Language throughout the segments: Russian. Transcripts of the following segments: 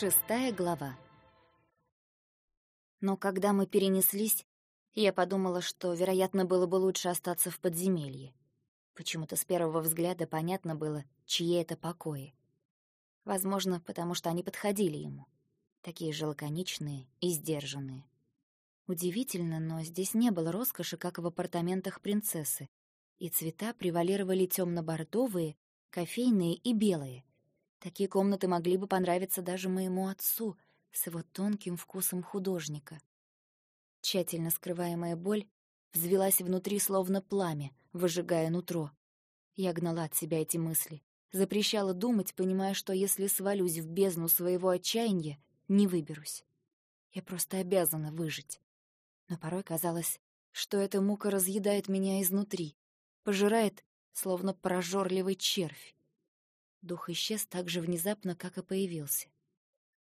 Шестая глава. Но когда мы перенеслись, я подумала, что, вероятно, было бы лучше остаться в подземелье. Почему-то с первого взгляда понятно было, чьи это покои. Возможно, потому что они подходили ему. Такие же лаконичные и сдержанные. Удивительно, но здесь не было роскоши, как в апартаментах принцессы, и цвета превалировали темно-бордовые, кофейные и белые — Такие комнаты могли бы понравиться даже моему отцу с его тонким вкусом художника. Тщательно скрываемая боль взвелась внутри словно пламя, выжигая нутро. Я гнала от себя эти мысли, запрещала думать, понимая, что если свалюсь в бездну своего отчаяния, не выберусь. Я просто обязана выжить. Но порой казалось, что эта мука разъедает меня изнутри, пожирает, словно прожорливый червь. Дух исчез так же внезапно, как и появился.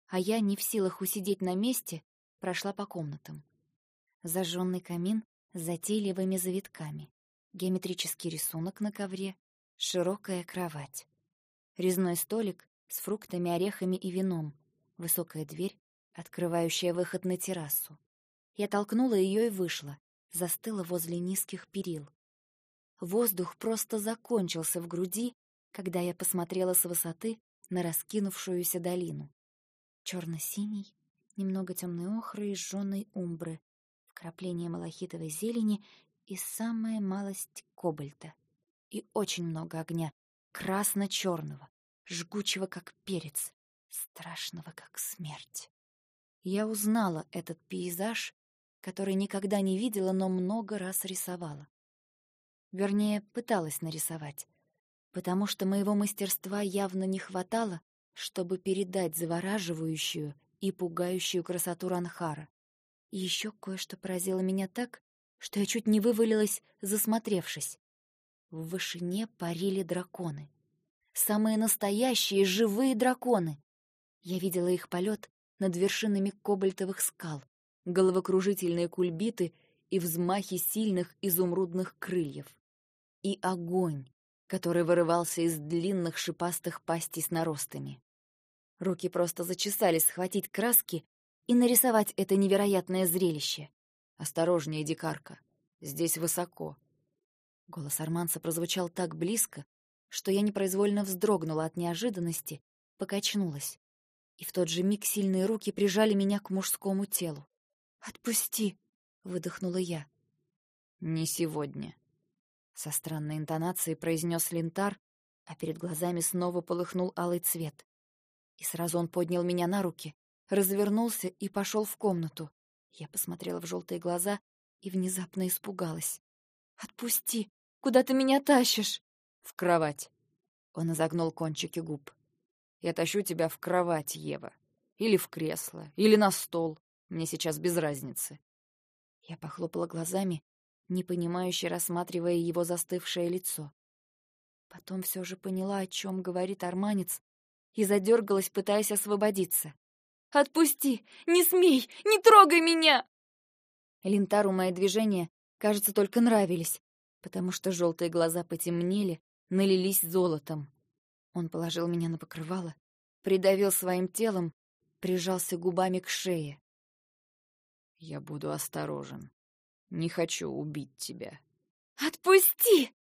А я, не в силах усидеть на месте, прошла по комнатам. Зажженный камин с затейливыми завитками, геометрический рисунок на ковре, широкая кровать. Резной столик с фруктами, орехами и вином, высокая дверь, открывающая выход на террасу. Я толкнула ее и вышла, застыла возле низких перил. Воздух просто закончился в груди, когда я посмотрела с высоты на раскинувшуюся долину. Черно-синий, немного темной охры и жженой умбры, вкрапление малахитовой зелени и самая малость кобальта. И очень много огня, красно-черного, жгучего, как перец, страшного, как смерть. Я узнала этот пейзаж, который никогда не видела, но много раз рисовала. Вернее, пыталась нарисовать потому что моего мастерства явно не хватало, чтобы передать завораживающую и пугающую красоту Ранхара. И еще кое-что поразило меня так, что я чуть не вывалилась, засмотревшись. В вышине парили драконы. Самые настоящие живые драконы. Я видела их полет над вершинами кобальтовых скал, головокружительные кульбиты и взмахи сильных изумрудных крыльев. И огонь, который вырывался из длинных шипастых пастей с наростами. Руки просто зачесались схватить краски и нарисовать это невероятное зрелище. «Осторожнее, дикарка, здесь высоко». Голос Арманса прозвучал так близко, что я непроизвольно вздрогнула от неожиданности, покачнулась. И в тот же миг сильные руки прижали меня к мужскому телу. «Отпусти!» — выдохнула я. «Не сегодня», со странной интонацией произнес Линтар, а перед глазами снова полыхнул алый цвет. И сразу он поднял меня на руки, развернулся и пошел в комнату. Я посмотрела в желтые глаза и внезапно испугалась. «Отпусти! Куда ты меня тащишь?» «В кровать!» Он изогнул кончики губ. «Я тащу тебя в кровать, Ева. Или в кресло, или на стол. Мне сейчас без разницы». Я похлопала глазами непонимающе рассматривая его застывшее лицо. Потом все же поняла, о чем говорит арманец, и задергалась, пытаясь освободиться. «Отпусти! Не смей! Не трогай меня!» Линтару мои движения, кажется, только нравились, потому что желтые глаза потемнели, налились золотом. Он положил меня на покрывало, придавил своим телом, прижался губами к шее. «Я буду осторожен», не хочу убить тебя. Отпусти!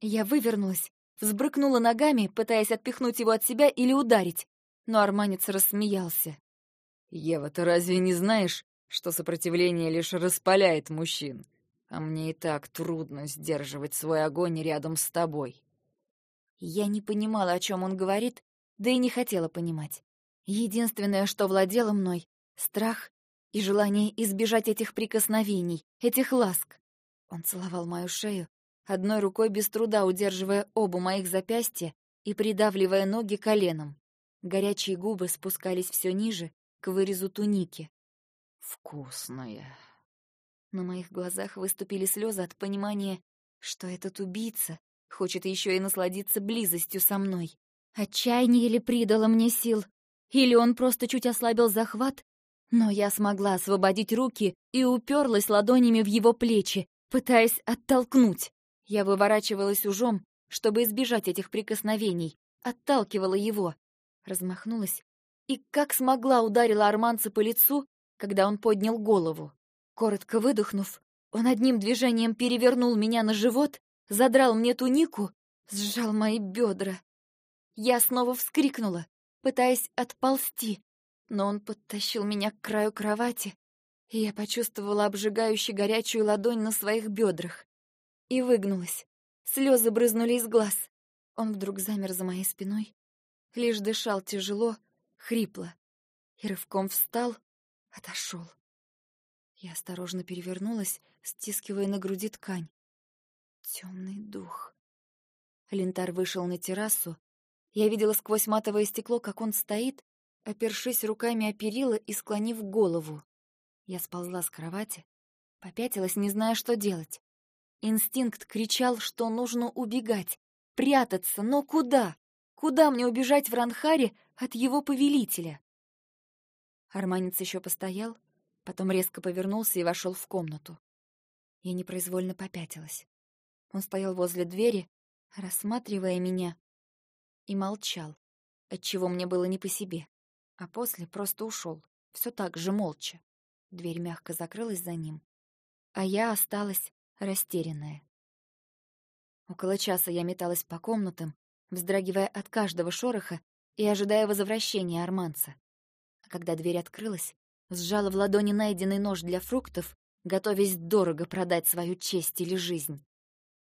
Я вывернулась, взбрыкнула ногами, пытаясь отпихнуть его от себя или ударить, но арманец рассмеялся. Ева, ты разве не знаешь, что сопротивление лишь распаляет мужчин? А мне и так трудно сдерживать свой огонь рядом с тобой. Я не понимала, о чем он говорит, да и не хотела понимать. Единственное, что владело мной — страх и желание избежать этих прикосновений, этих ласк. Он целовал мою шею, одной рукой без труда удерживая оба моих запястья и придавливая ноги коленом. Горячие губы спускались все ниже, к вырезу туники. «Вкусная!» На моих глазах выступили слезы от понимания, что этот убийца хочет еще и насладиться близостью со мной. Отчаяние ли придало мне сил, или он просто чуть ослабил захват но я смогла освободить руки и уперлась ладонями в его плечи, пытаясь оттолкнуть. Я выворачивалась ужом, чтобы избежать этих прикосновений, отталкивала его, размахнулась и как смогла ударила арманца по лицу, когда он поднял голову. Коротко выдохнув, он одним движением перевернул меня на живот, задрал мне тунику, сжал мои бедра. Я снова вскрикнула, пытаясь отползти, но он подтащил меня к краю кровати, и я почувствовала обжигающую горячую ладонь на своих бедрах. И выгнулась. Слезы брызнули из глаз. Он вдруг замер за моей спиной, лишь дышал тяжело, хрипло, и рывком встал, отошел. Я осторожно перевернулась, стискивая на груди ткань. Темный дух. Лентар вышел на террасу. Я видела сквозь матовое стекло, как он стоит, опершись руками о перила и склонив голову. Я сползла с кровати, попятилась, не зная, что делать. Инстинкт кричал, что нужно убегать, прятаться, но куда? Куда мне убежать в Ранхаре от его повелителя? Арманец еще постоял, потом резко повернулся и вошел в комнату. Я непроизвольно попятилась. Он стоял возле двери, рассматривая меня, и молчал, отчего мне было не по себе, а после просто ушел, все так же молча. Дверь мягко закрылась за ним, а я осталась растерянная. Около часа я металась по комнатам, вздрагивая от каждого шороха и ожидая возвращения арманца. А когда дверь открылась, сжала в ладони найденный нож для фруктов, готовясь дорого продать свою честь или жизнь.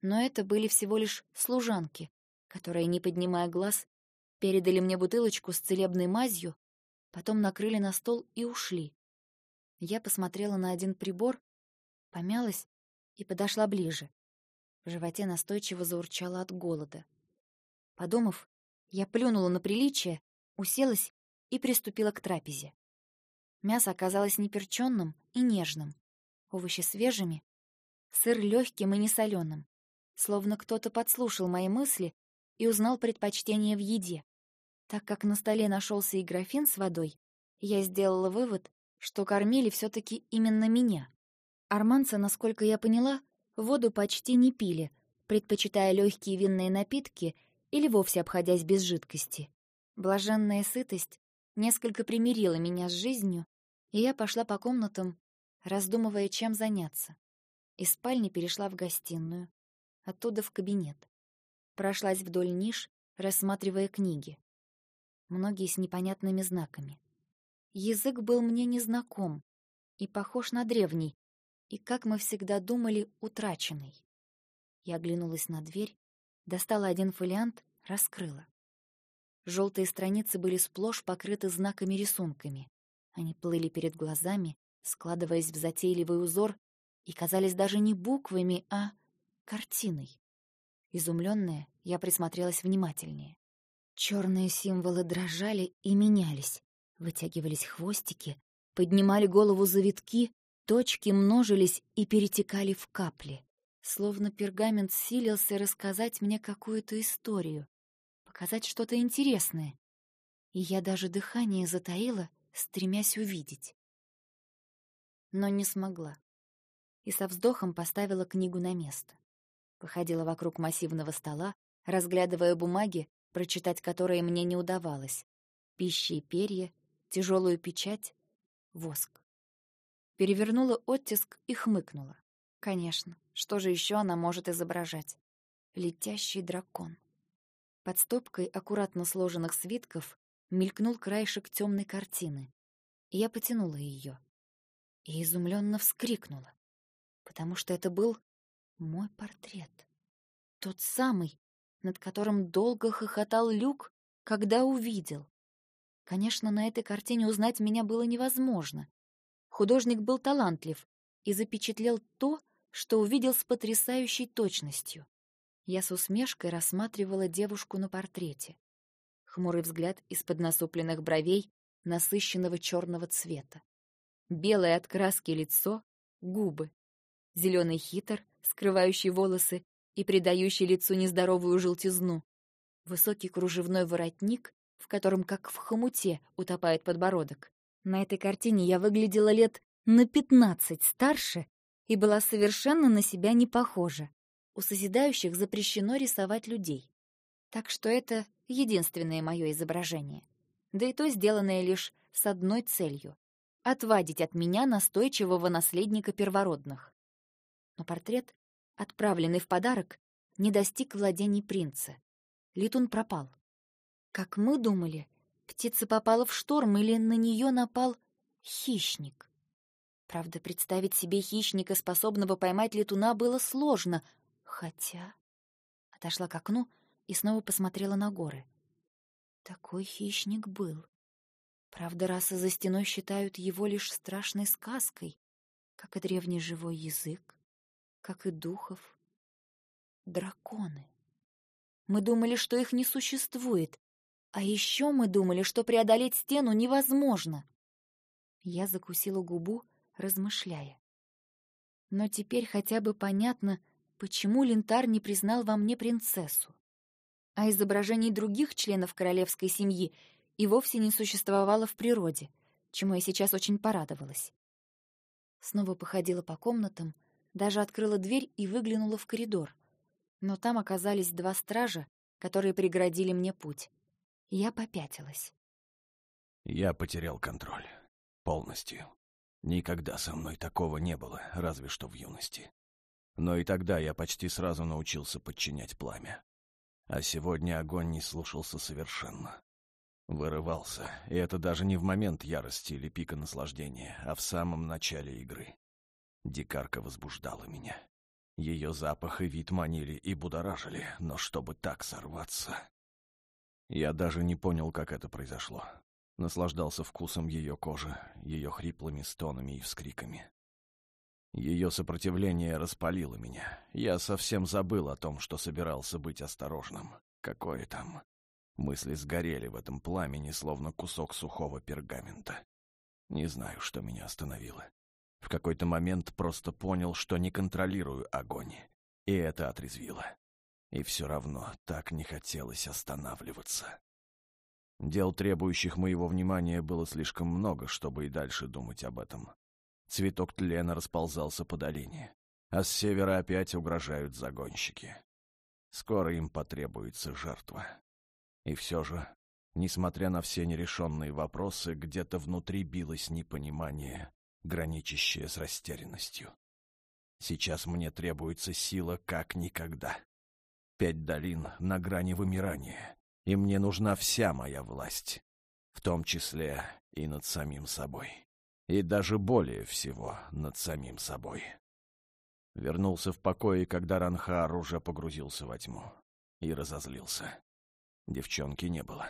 Но это были всего лишь служанки, которые, не поднимая глаз, передали мне бутылочку с целебной мазью, потом накрыли на стол и ушли. Я посмотрела на один прибор, помялась и подошла ближе. В животе настойчиво заурчало от голода. Подумав, я плюнула на приличие, уселась и приступила к трапезе. Мясо оказалось неперченным и нежным, овощи свежими, сыр легким и несоленым, словно кто-то подслушал мои мысли и узнал предпочтение в еде. Так как на столе нашелся и графин с водой, я сделала вывод, что кормили все-таки именно меня. Арманцы, насколько я поняла, воду почти не пили, предпочитая легкие винные напитки или вовсе обходясь без жидкости. Блаженная сытость несколько примирила меня с жизнью, и я пошла по комнатам, раздумывая, чем заняться. Из спальни перешла в гостиную, оттуда в кабинет. Прошлась вдоль ниш, рассматривая книги. Многие с непонятными знаками. Язык был мне незнаком и похож на древний, и, как мы всегда думали, утраченный. Я оглянулась на дверь, достала один фолиант, раскрыла. Желтые страницы были сплошь покрыты знаками-рисунками. Они плыли перед глазами, складываясь в затейливый узор, и казались даже не буквами, а картиной. Изумленная, я присмотрелась внимательнее. Черные символы дрожали и менялись, Вытягивались хвостики, поднимали голову завитки, точки множились и перетекали в капли. Словно пергамент силился рассказать мне какую-то историю, показать что-то интересное. И я даже дыхание затаила, стремясь увидеть. Но не смогла. И со вздохом поставила книгу на место. Походила вокруг массивного стола, разглядывая бумаги, прочитать которые мне не удавалось. Пищи и перья, тяжелую печать, воск. Перевернула оттиск и хмыкнула. Конечно, что же еще она может изображать? Летящий дракон. Под стопкой аккуратно сложенных свитков мелькнул краешек темной картины. Я потянула ее. И изумленно вскрикнула, потому что это был мой портрет. Тот самый, над которым долго хохотал Люк, когда увидел. Конечно, на этой картине узнать меня было невозможно. Художник был талантлив и запечатлел то, что увидел с потрясающей точностью. Я с усмешкой рассматривала девушку на портрете. Хмурый взгляд из-под насупленных бровей, насыщенного черного цвета. Белое от краски лицо, губы. Зеленый хитр, скрывающий волосы и придающий лицу нездоровую желтизну. Высокий кружевной воротник в котором как в хомуте утопает подбородок. На этой картине я выглядела лет на пятнадцать старше и была совершенно на себя не похожа. У созидающих запрещено рисовать людей. Так что это единственное мое изображение. да и то сделанное лишь с одной целью — отвадить от меня настойчивого наследника первородных. Но портрет, отправленный в подарок, не достиг владений принца. Летун пропал. Как мы думали, птица попала в шторм или на нее напал хищник. Правда, представить себе хищника, способного поймать летуна, было сложно, хотя... Отошла к окну и снова посмотрела на горы. Такой хищник был. Правда, расы за стеной считают его лишь страшной сказкой, как и древний живой язык, как и духов. Драконы. Мы думали, что их не существует, а еще мы думали, что преодолеть стену невозможно. Я закусила губу, размышляя. Но теперь хотя бы понятно, почему Лентар не признал во мне принцессу а изображений других членов королевской семьи и вовсе не существовало в природе, чему я сейчас очень порадовалась. Снова походила по комнатам, даже открыла дверь и выглянула в коридор. Но там оказались два стража, которые преградили мне путь. Я попятилась. Я потерял контроль. Полностью. Никогда со мной такого не было, разве что в юности. Но и тогда я почти сразу научился подчинять пламя. А сегодня огонь не слушался совершенно. Вырывался, и это даже не в момент ярости или пика наслаждения, а в самом начале игры. Дикарка возбуждала меня. Ее запах и вид манили и будоражили, но чтобы так сорваться... Я даже не понял, как это произошло. Наслаждался вкусом ее кожи, ее хриплыми стонами и вскриками. Ее сопротивление распалило меня. Я совсем забыл о том, что собирался быть осторожным. Какое там... Мысли сгорели в этом пламени, словно кусок сухого пергамента. Не знаю, что меня остановило. В какой-то момент просто понял, что не контролирую огонь. И это отрезвило. И все равно так не хотелось останавливаться. Дел, требующих моего внимания, было слишком много, чтобы и дальше думать об этом. Цветок тлена расползался по долине, а с севера опять угрожают загонщики. Скоро им потребуется жертва. И все же, несмотря на все нерешенные вопросы, где-то внутри билось непонимание, граничащее с растерянностью. Сейчас мне требуется сила как никогда. Пять долин на грани вымирания, и мне нужна вся моя власть, в том числе и над самим собой и даже более всего над самим собой. Вернулся в покое, когда Ранхар уже погрузился во тьму, и разозлился. Девчонки не было.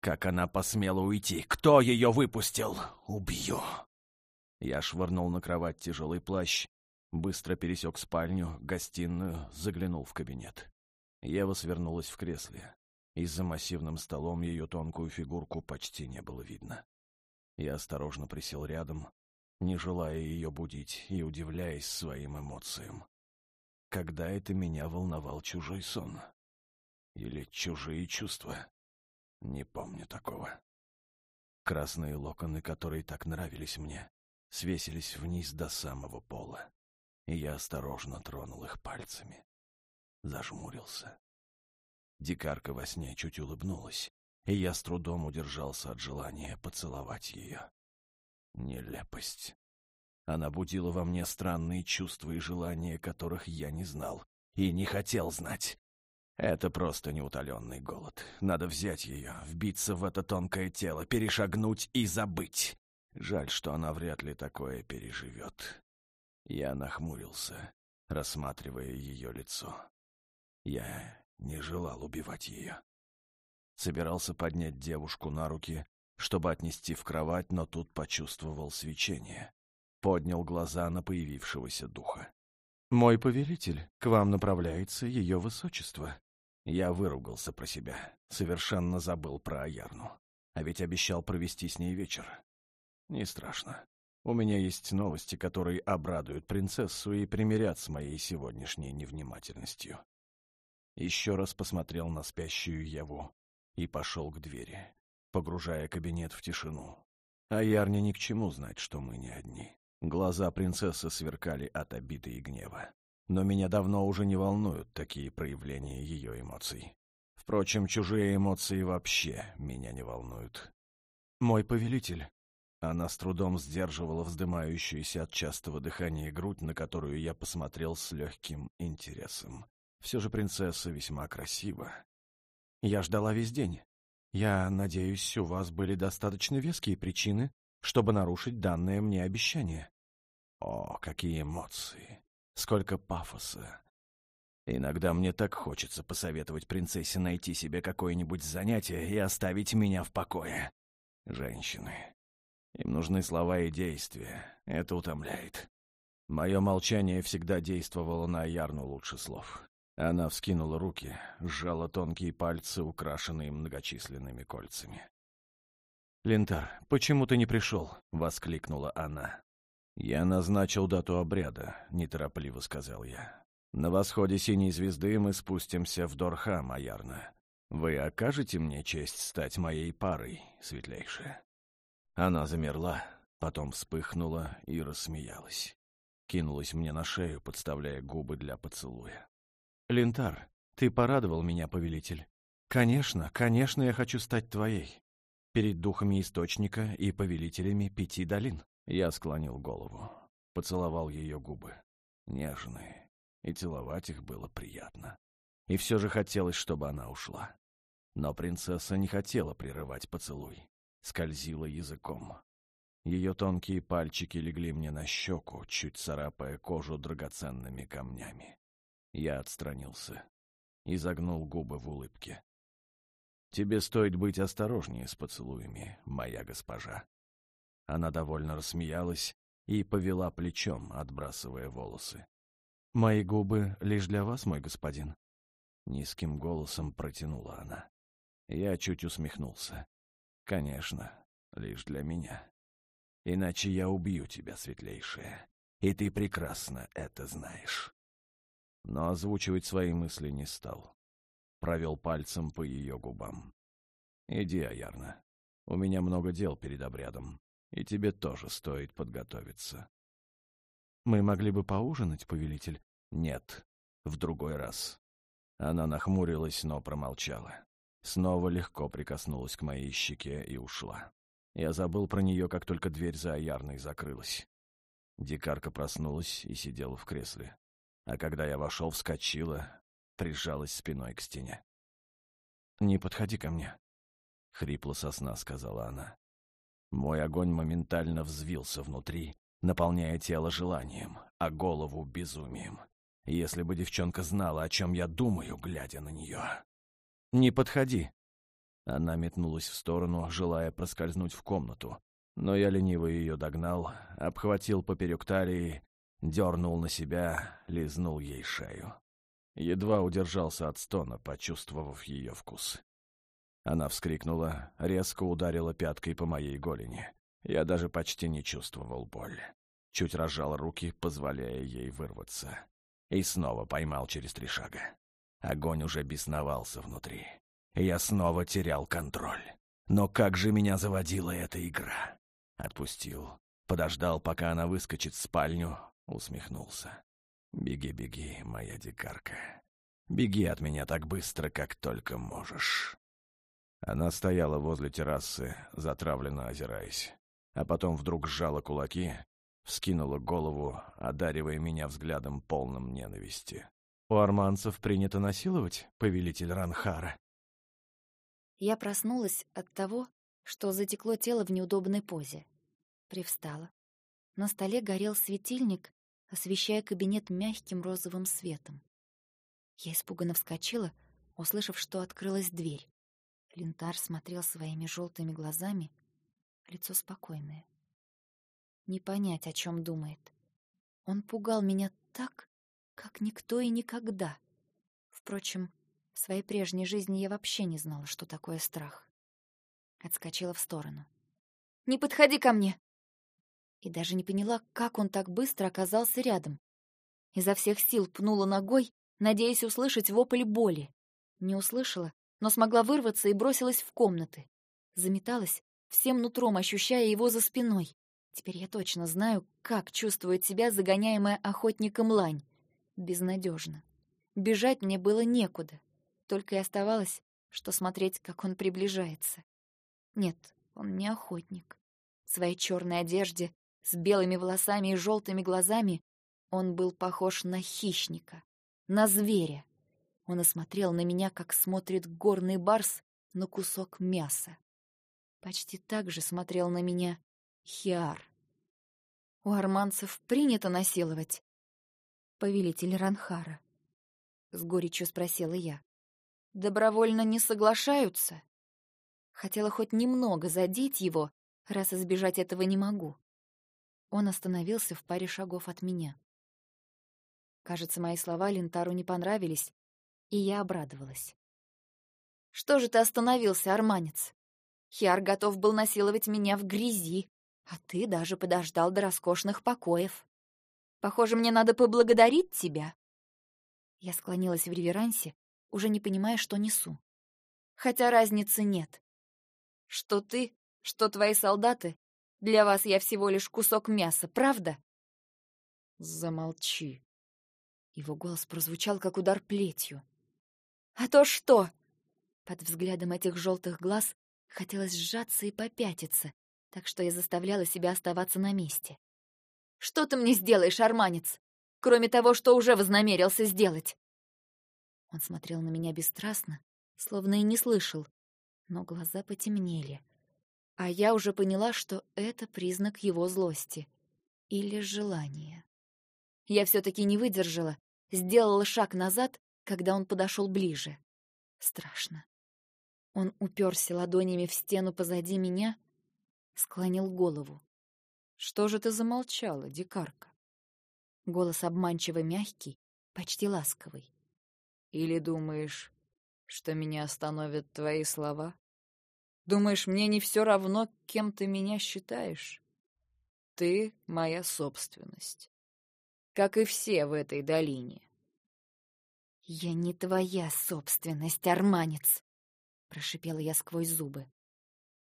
Как она посмела уйти? Кто ее выпустил? Убью! Я швырнул на кровать тяжелый плащ, быстро пересек спальню, гостиную, заглянул в кабинет. Ева свернулась в кресле, и за массивным столом ее тонкую фигурку почти не было видно. Я осторожно присел рядом, не желая ее будить и удивляясь своим эмоциям. Когда это меня волновал чужой сон? Или чужие чувства? Не помню такого. Красные локоны, которые так нравились мне, свесились вниз до самого пола, и я осторожно тронул их пальцами. Зажмурился. Дикарка во сне чуть улыбнулась, и я с трудом удержался от желания поцеловать ее. Нелепость. Она будила во мне странные чувства и желания, которых я не знал и не хотел знать. Это просто неутоленный голод. Надо взять ее, вбиться в это тонкое тело, перешагнуть и забыть. Жаль, что она вряд ли такое переживет. Я нахмурился, рассматривая ее лицо. Я не желал убивать ее. Собирался поднять девушку на руки, чтобы отнести в кровать, но тут почувствовал свечение. Поднял глаза на появившегося духа. «Мой повелитель, к вам направляется ее высочество». Я выругался про себя, совершенно забыл про Аярну. А ведь обещал провести с ней вечер. Не страшно. У меня есть новости, которые обрадуют принцессу и примирят с моей сегодняшней невнимательностью. Еще раз посмотрел на спящую Яву и пошел к двери, погружая кабинет в тишину. А Ярне ни к чему знать, что мы не одни. Глаза принцессы сверкали от обиды и гнева. Но меня давно уже не волнуют такие проявления ее эмоций. Впрочем, чужие эмоции вообще меня не волнуют. «Мой повелитель». Она с трудом сдерживала вздымающуюся от частого дыхания грудь, на которую я посмотрел с легким интересом. Все же принцесса весьма красива. Я ждала весь день. Я надеюсь, у вас были достаточно веские причины, чтобы нарушить данное мне обещание. О, какие эмоции! Сколько пафоса! Иногда мне так хочется посоветовать принцессе найти себе какое-нибудь занятие и оставить меня в покое. Женщины. Им нужны слова и действия. Это утомляет. Мое молчание всегда действовало на Ярну лучше слов. Она вскинула руки, сжала тонкие пальцы, украшенные многочисленными кольцами. «Лентар, почему ты не пришел?» — воскликнула она. «Я назначил дату обряда», — неторопливо сказал я. «На восходе синей звезды мы спустимся в Дорхам, Аярна. Вы окажете мне честь стать моей парой, светлейшая?» Она замерла, потом вспыхнула и рассмеялась. Кинулась мне на шею, подставляя губы для поцелуя. «Лентар, ты порадовал меня, повелитель. Конечно, конечно, я хочу стать твоей. Перед духами Источника и повелителями Пяти Долин». Я склонил голову, поцеловал ее губы. Нежные, и целовать их было приятно. И все же хотелось, чтобы она ушла. Но принцесса не хотела прерывать поцелуй. Скользила языком. Ее тонкие пальчики легли мне на щеку, чуть царапая кожу драгоценными камнями. Я отстранился. и загнул губы в улыбке. «Тебе стоит быть осторожнее с поцелуями, моя госпожа». Она довольно рассмеялась и повела плечом, отбрасывая волосы. «Мои губы лишь для вас, мой господин?» Низким голосом протянула она. Я чуть усмехнулся. «Конечно, лишь для меня. Иначе я убью тебя, светлейшая, и ты прекрасно это знаешь» но озвучивать свои мысли не стал. Провел пальцем по ее губам. «Иди, Аярна. У меня много дел перед обрядом, и тебе тоже стоит подготовиться». «Мы могли бы поужинать, повелитель?» «Нет, в другой раз». Она нахмурилась, но промолчала. Снова легко прикоснулась к моей щеке и ушла. Я забыл про нее, как только дверь за Аярной закрылась. Дикарка проснулась и сидела в кресле а когда я вошел, вскочила, прижалась спиной к стене. «Не подходи ко мне», — хрипло со сна сказала она. Мой огонь моментально взвился внутри, наполняя тело желанием, а голову безумием. Если бы девчонка знала, о чем я думаю, глядя на нее. «Не подходи!» Она метнулась в сторону, желая проскользнуть в комнату, но я лениво ее догнал, обхватил поперек талии дернул на себя, лизнул ей шею. Едва удержался от стона, почувствовав ее вкус. Она вскрикнула, резко ударила пяткой по моей голени. Я даже почти не чувствовал боль. Чуть разжал руки, позволяя ей вырваться. И снова поймал через три шага. Огонь уже бесновался внутри. Я снова терял контроль. Но как же меня заводила эта игра? Отпустил. Подождал, пока она выскочит в спальню, Усмехнулся. «Беги, беги, моя дикарка. Беги от меня так быстро, как только можешь». Она стояла возле террасы, затравленно озираясь, а потом вдруг сжала кулаки, вскинула голову, одаривая меня взглядом полным ненависти. «У арманцев принято насиловать, повелитель Ранхара?» Я проснулась от того, что затекло тело в неудобной позе. Привстала. На столе горел светильник, освещая кабинет мягким розовым светом. Я испуганно вскочила, услышав, что открылась дверь. Лентар смотрел своими желтыми глазами, лицо спокойное. Не понять, о чем думает. Он пугал меня так, как никто и никогда. Впрочем, в своей прежней жизни я вообще не знала, что такое страх. Отскочила в сторону. «Не подходи ко мне!» и даже не поняла, как он так быстро оказался рядом. Изо всех сил пнула ногой, надеясь услышать вопль боли. Не услышала, но смогла вырваться и бросилась в комнаты. Заметалась, всем нутром ощущая его за спиной. Теперь я точно знаю, как чувствует себя загоняемая охотником лань. Безнадежно. Бежать мне было некуда. Только и оставалось, что смотреть, как он приближается. Нет, Он не охотник. В своей черной одежде, с белыми волосами и желтыми глазами, он был похож на хищника, на зверя. Он осмотрел на меня, как смотрит горный барс на кусок мяса. Почти так же смотрел на меня Хиар. У арманцев принято насиловать. Повелитель Ранхара. С горечью спросила я. Добровольно не соглашаются? Хотела хоть немного задеть его, раз избежать этого не могу. Он остановился в паре шагов от меня. Кажется, мои слова Лентару не понравились, и я обрадовалась. «Что же ты остановился, арманец? Хиар готов был насиловать меня в грязи, а ты даже подождал до роскошных покоев. Похоже, мне надо поблагодарить тебя». Я склонилась в реверансе, уже не понимая, что несу. Хотя разницы нет. Что ты, что твои солдаты, для вас я всего лишь кусок мяса, правда? Замолчи. Его голос прозвучал, как удар плетью. А то что? Под взглядом этих желтых глаз хотелось сжаться и попятиться, так что я заставляла себя оставаться на месте. «Что ты мне сделаешь, арманец, кроме того, что уже вознамерился сделать?» Он смотрел на меня бесстрастно, словно и не слышал, но глаза потемнели. А я уже поняла, что это признак его злости или желания. Я все-таки не выдержала, сделала шаг назад, когда он подошел ближе. Страшно. Он уперся ладонями в стену позади меня, склонил голову. «Что же ты замолчала, дикарка?» Голос обманчиво мягкий, почти ласковый. «Или думаешь, что меня остановят твои слова? Думаешь, мне не все равно, кем ты меня считаешь? Ты — моя собственность, как и все в этой долине». «Я не твоя собственность, арманец!» прошипела я сквозь зубы.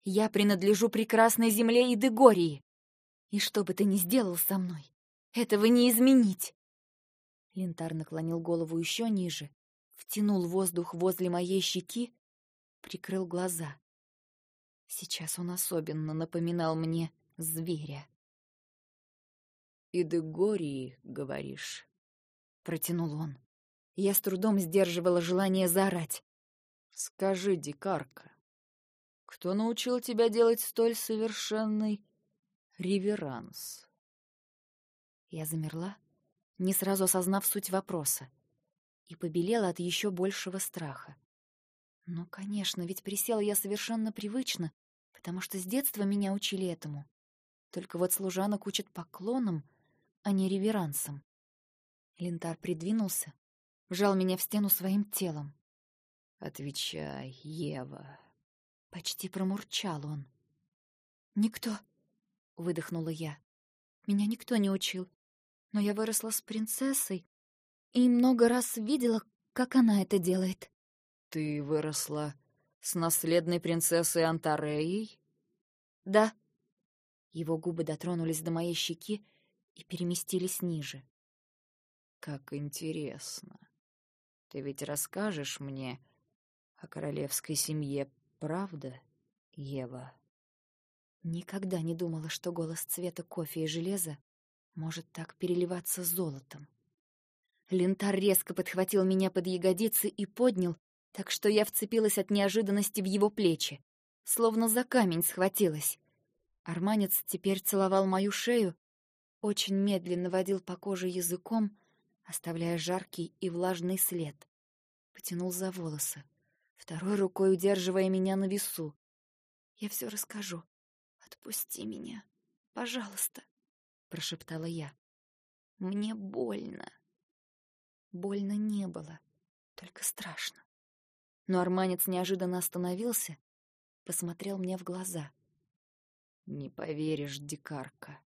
Я принадлежу прекрасной земле и Дегории. И что бы ты ни сделал со мной, этого не изменить. Лентар наклонил голову еще ниже, втянул воздух возле моей щеки, прикрыл глаза. Сейчас он особенно напоминал мне зверя. «И Дегории, говоришь?» — протянул он. Я с трудом сдерживала желание заорать. Скажи, дикарка, кто научил тебя делать столь совершенный реверанс? Я замерла, не сразу осознав суть вопроса, и побелела от еще большего страха. Ну, конечно, ведь присела я совершенно привычно, потому что с детства меня учили этому. Только вот служанок учат поклоном, а не реверансом. Лентар придвинулся, вжал меня в стену своим телом. «Отвечай, Ева!» Почти промурчал он. «Никто!» — выдохнула я. «Меня никто не учил, но я выросла с принцессой и много раз видела, как она это делает». «Ты выросла с наследной принцессой Антареей?» «Да». Его губы дотронулись до моей щеки и переместились ниже. «Как интересно. Ты ведь расскажешь мне, о королевской семье, правда, Ева? Никогда не думала, что голос цвета кофе и железа может так переливаться золотом. Лентар резко подхватил меня под ягодицы и поднял, так что я вцепилась от неожиданности в его плечи, словно за камень схватилась. Арманец теперь целовал мою шею, очень медленно водил по коже языком, оставляя жаркий и влажный след. Потянул за волосы второй рукой удерживая меня на весу. «Я все расскажу. Отпусти меня, пожалуйста», — прошептала я. «Мне больно». Больно не было, только страшно. Но арманец неожиданно остановился, посмотрел мне в глаза. «Не поверишь, дикарка.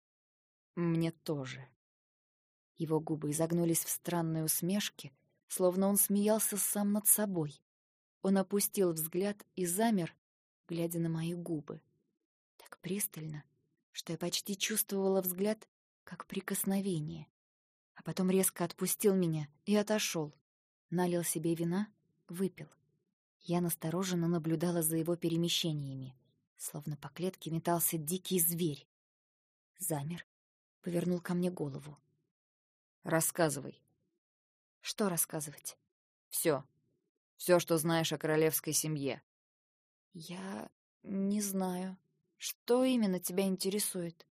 Мне тоже». Его губы изогнулись в странной усмешке, словно он смеялся сам над собой. Он опустил взгляд и замер, глядя на мои губы. Так пристально, что я почти чувствовала взгляд как прикосновение. А потом резко отпустил меня и отошел. Налил себе вина, выпил. Я настороженно наблюдала за его перемещениями. Словно по клетке метался дикий зверь. Замер, повернул ко мне голову. «Рассказывай». «Что рассказывать?» «Все. Все, что знаешь о королевской семье». «Я не знаю. Что именно тебя интересует?»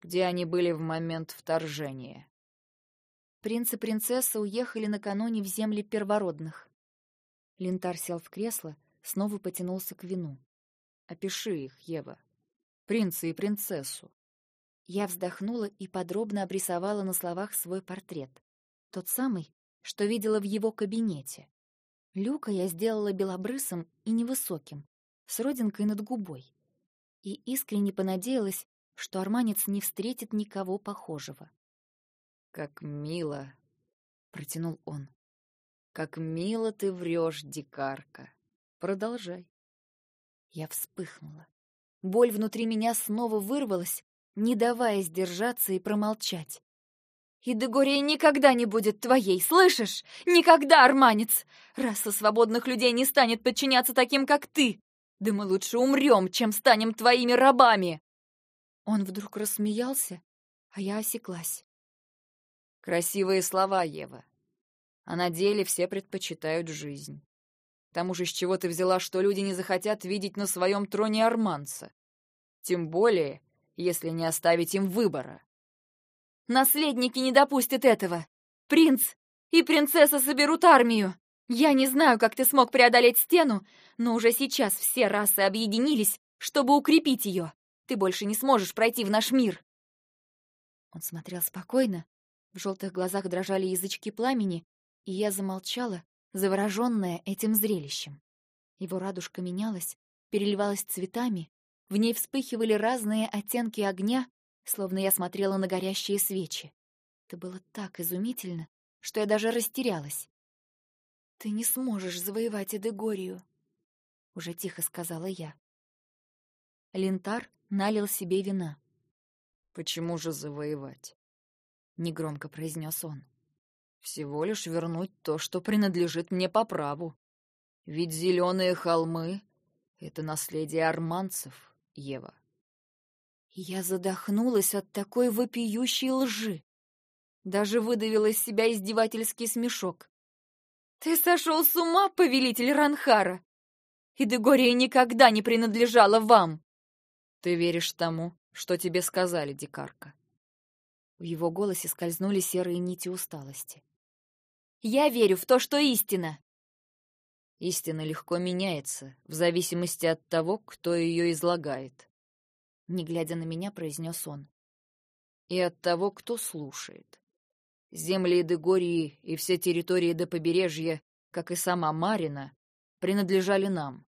«Где они были в момент вторжения?» Принц и принцесса уехали накануне в земли первородных. Лентар сел в кресло, снова потянулся к вину. «Опиши их, Ева. Принца и принцессу». Я вздохнула и подробно обрисовала на словах свой портрет. Тот самый, что видела в его кабинете. Люка я сделала белобрысым и невысоким, с родинкой над губой. И искренне понадеялась, что арманец не встретит никого похожего. «Как мило!» — протянул он. «Как мило ты врешь, дикарка! Продолжай!» Я вспыхнула. Боль внутри меня снова вырвалась, не давая сдержаться и промолчать. «И Дегория никогда не будет твоей, слышишь? Никогда, арманец! Раса свободных людей не станет подчиняться таким, как ты! Да мы лучше умрем, чем станем твоими рабами!» Он вдруг рассмеялся, а я осеклась. Красивые слова, Ева. А на деле все предпочитают жизнь. К тому же, с чего ты взяла, что люди не захотят видеть на своем троне арманца? Тем более, если не оставить им выбора. Наследники не допустят этого. Принц и принцесса соберут армию. Я не знаю, как ты смог преодолеть стену, но уже сейчас все расы объединились, чтобы укрепить ее. Ты больше не сможешь пройти в наш мир. Он смотрел спокойно, в желтых глазах дрожали язычки пламени, и я замолчала, завороженная этим зрелищем. Его радужка менялась, переливалась цветами, в ней вспыхивали разные оттенки огня, словно я смотрела на горящие свечи. Это было так изумительно, что я даже растерялась. «Ты не сможешь завоевать Эдегорию», — уже тихо сказала я. Лентар налил себе вина. «Почему же завоевать? негромко произнес он. Всего лишь вернуть то, что принадлежит мне по праву. Ведь зеленые холмы — это наследие арманцев, Ева. Я задохнулась от такой вопиющей лжи. Даже выдавила из себя издевательский смешок. «Ты сошел с ума, повелитель Ранхара! И Дегория никогда не принадлежала вам!» «Ты веришь тому, что тебе сказали, дикарка?» В его голосе скользнули серые нити усталости. «Я верю в то, что истина!» Истина легко меняется, в зависимости от того, кто ее излагает. Не глядя на меня, произнес он. И от того, кто слушает. Земли Эдегории и все территории до побережья, как и сама Марина, принадлежали нам.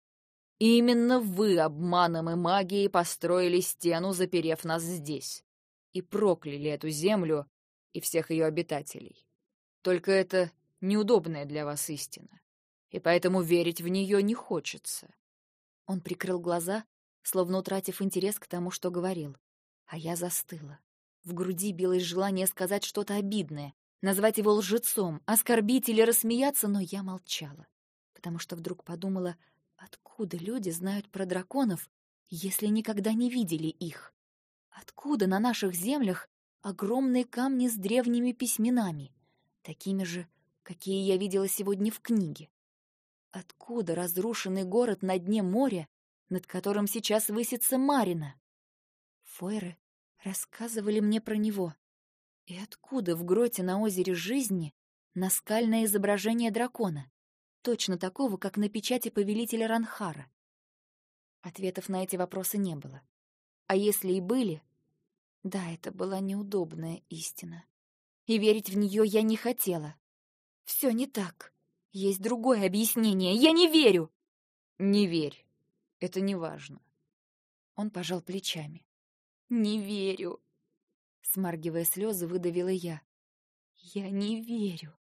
И именно вы обманом и магией построили стену, заперев нас здесь и прокляли эту землю и всех ее обитателей. Только это неудобная для вас истина, и поэтому верить в нее не хочется. Он прикрыл глаза, словно утратив интерес к тому, что говорил. А я застыла. В груди билось желание сказать что-то обидное, назвать его лжецом, оскорбить или рассмеяться, но я молчала, потому что вдруг подумала, откуда люди знают про драконов, если никогда не видели их. Откуда на наших землях огромные камни с древними письменами, такими же, какие я видела сегодня в книге? Откуда разрушенный город на дне моря, над которым сейчас высится Марина? Фойры рассказывали мне про него. И откуда в гроте на озере жизни наскальное изображение дракона, точно такого, как на печати повелителя Ранхара? Ответов на эти вопросы не было. А если и были, да, это была неудобная истина. И верить в нее я не хотела. Все не так. Есть другое объяснение. Я не верю. Не верь. Это не важно. Он пожал плечами. Не верю. Смаргивая слезы, выдавила я. Я не верю.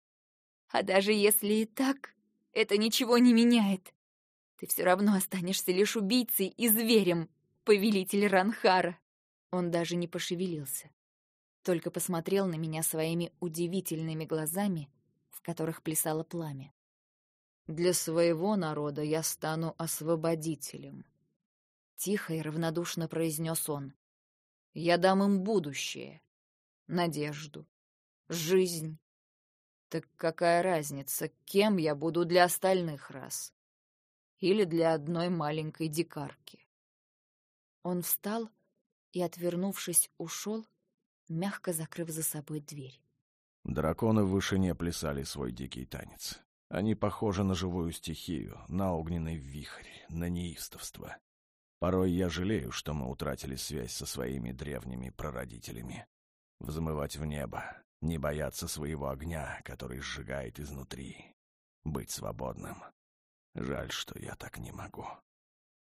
А даже если и так, это ничего не меняет. Ты все равно останешься лишь убийцей и зверем, повелитель Ранхара. Он даже не пошевелился. Только посмотрел на меня своими удивительными глазами, в которых плясало пламя. «Для своего народа я стану освободителем. Тихо и равнодушно произнес он. Я дам им будущее, надежду, жизнь. Так какая разница, кем я буду для остальных рас? Или для одной маленькой дикарки? Он встал и, отвернувшись, ушел, мягко закрыв за собой дверь. Драконы в вышине плясали свой дикий танец. Они похожи на живую стихию, на огненный вихрь, на неистовство. Порой я жалею, что мы утратили связь со своими древними прародителями. Взмывать в небо, не бояться своего огня, который сжигает изнутри. Быть свободным. Жаль, что я так не могу.